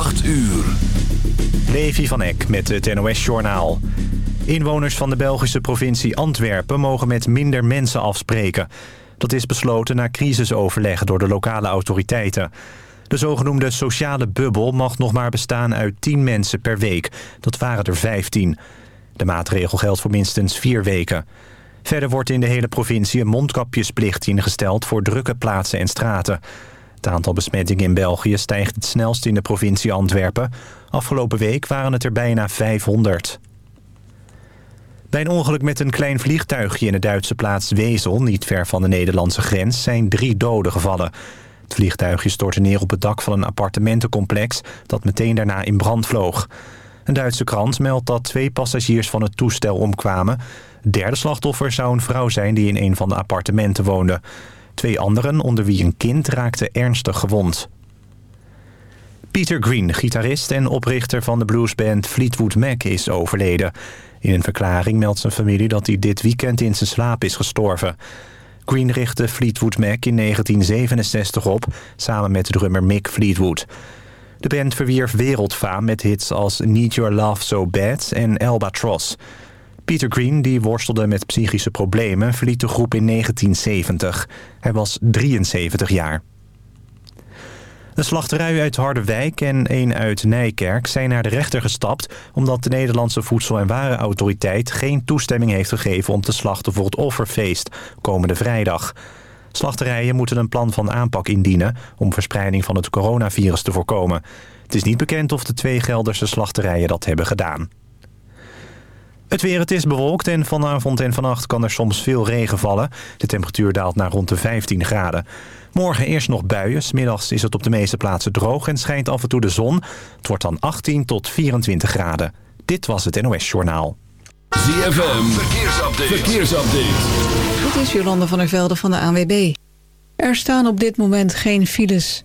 8 uur. Levi van Eck met het NOS-journaal. Inwoners van de Belgische provincie Antwerpen mogen met minder mensen afspreken. Dat is besloten na crisisoverleg door de lokale autoriteiten. De zogenoemde sociale bubbel mag nog maar bestaan uit 10 mensen per week. Dat waren er 15. De maatregel geldt voor minstens vier weken. Verder wordt in de hele provincie een mondkapjesplicht ingesteld... voor drukke plaatsen en straten. Het aantal besmettingen in België stijgt het snelst in de provincie Antwerpen. Afgelopen week waren het er bijna 500. Bij een ongeluk met een klein vliegtuigje in de Duitse plaats Wezel... niet ver van de Nederlandse grens, zijn drie doden gevallen. Het vliegtuigje stortte neer op het dak van een appartementencomplex... dat meteen daarna in brand vloog. Een Duitse krant meldt dat twee passagiers van het toestel omkwamen. Het derde slachtoffer zou een vrouw zijn die in een van de appartementen woonde. Twee anderen, onder wie een kind, raakten ernstig gewond. Peter Green, gitarist en oprichter van de bluesband Fleetwood Mac, is overleden. In een verklaring meldt zijn familie dat hij dit weekend in zijn slaap is gestorven. Green richtte Fleetwood Mac in 1967 op, samen met drummer Mick Fleetwood. De band verwierf wereldfaam met hits als Need Your Love So Bad en Albatross. Peter Green, die worstelde met psychische problemen, verliet de groep in 1970. Hij was 73 jaar. Een slachterij uit Harderwijk en een uit Nijkerk zijn naar de rechter gestapt... omdat de Nederlandse Voedsel- en Warenautoriteit geen toestemming heeft gegeven... om te slachten voor het offerfeest komende vrijdag. Slachterijen moeten een plan van aanpak indienen... om verspreiding van het coronavirus te voorkomen. Het is niet bekend of de twee Gelderse slachterijen dat hebben gedaan. Het weer, het is bewolkt en vanavond en vannacht kan er soms veel regen vallen. De temperatuur daalt naar rond de 15 graden. Morgen eerst nog buien. Middags is het op de meeste plaatsen droog en schijnt af en toe de zon. Het wordt dan 18 tot 24 graden. Dit was het NOS Journaal. ZFM, verkeersupdate. verkeersupdate. Dit is Jolande van der Velde van de ANWB. Er staan op dit moment geen files.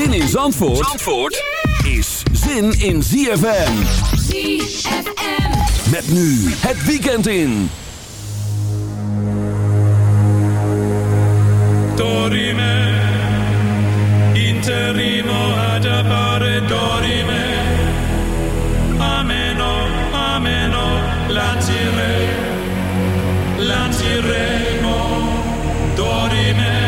Zin in Zandvoort, Zandvoort is zin in ZFM. ZFM. Met nu het weekend in. Dorime, interimo ad appare dorime. Ameno, ameno, lancire, lanciremo, dorime.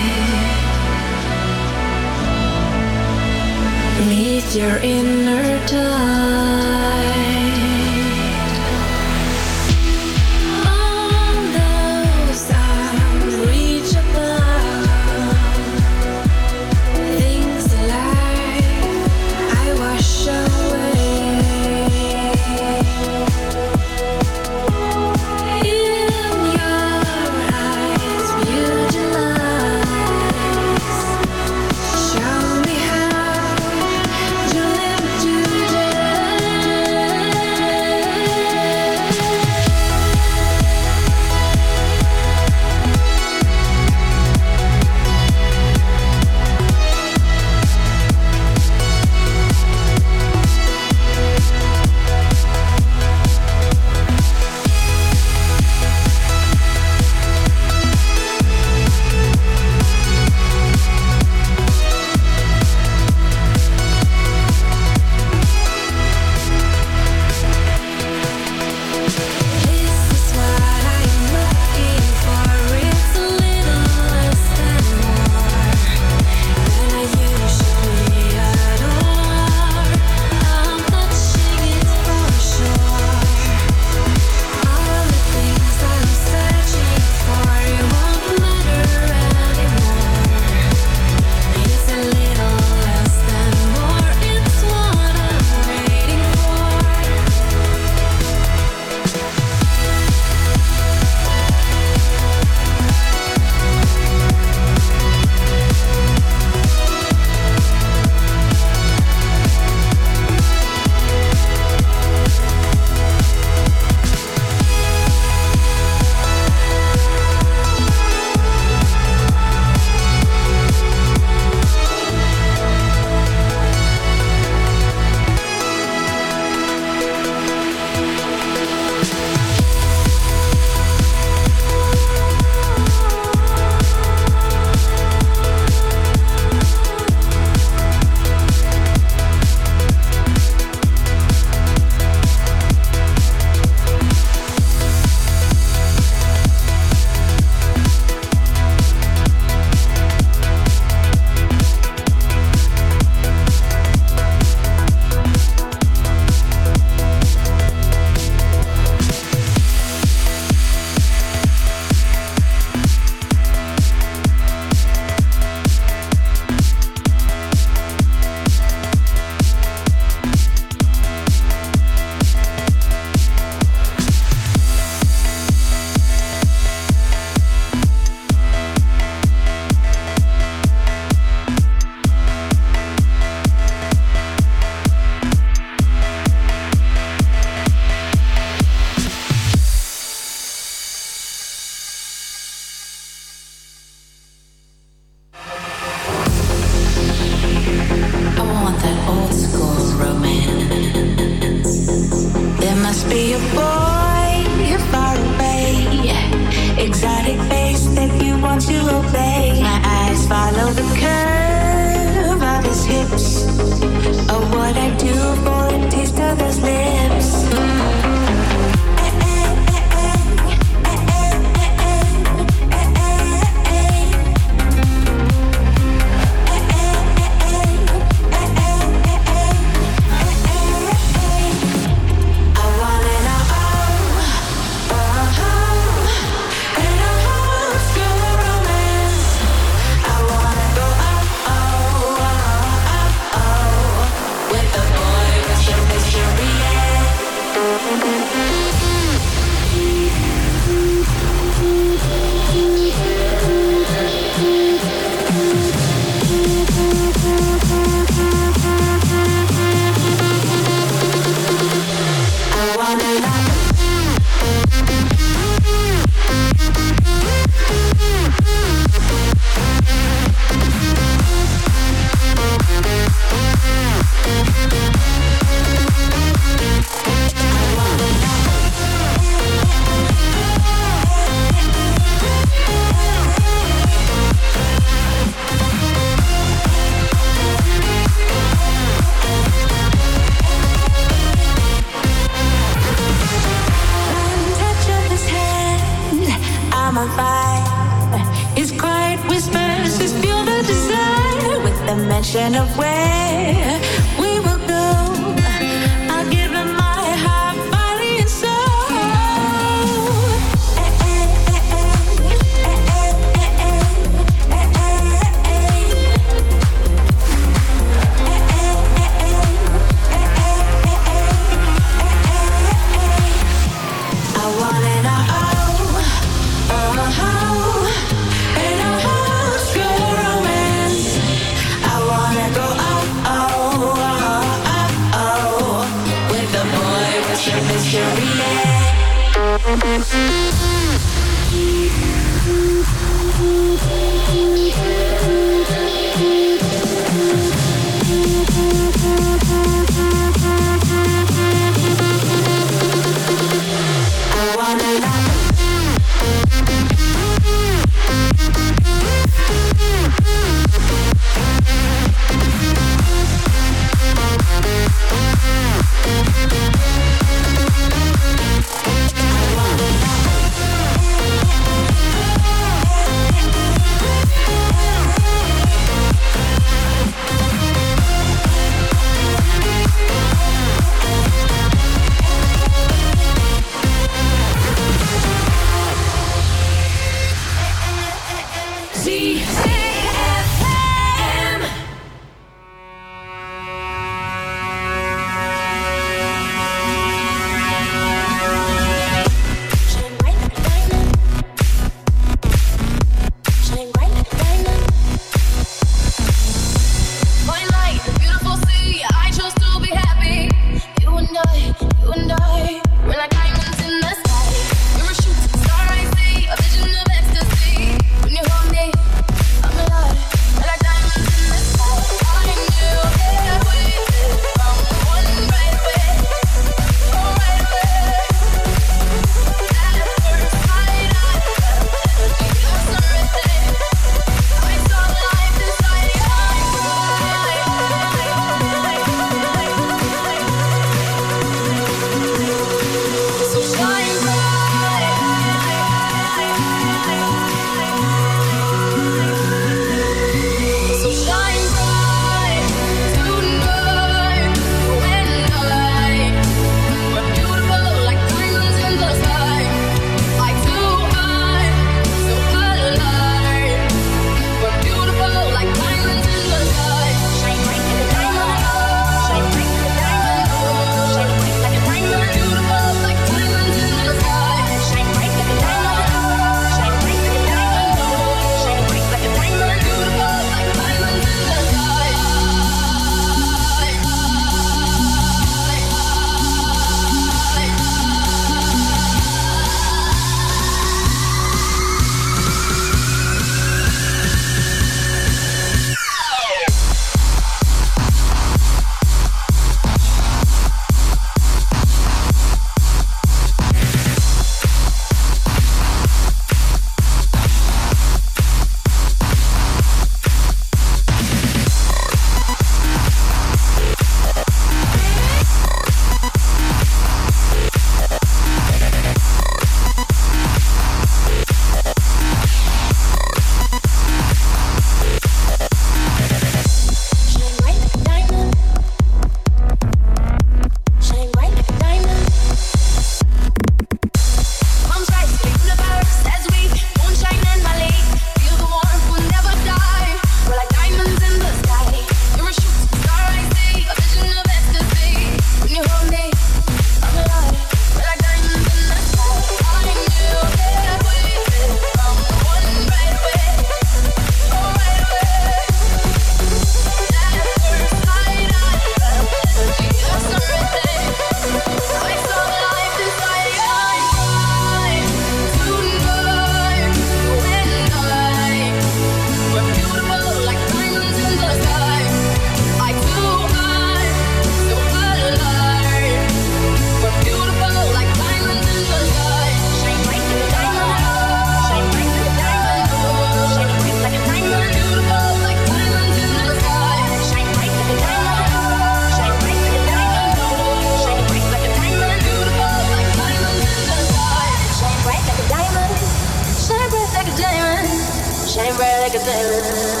like a day.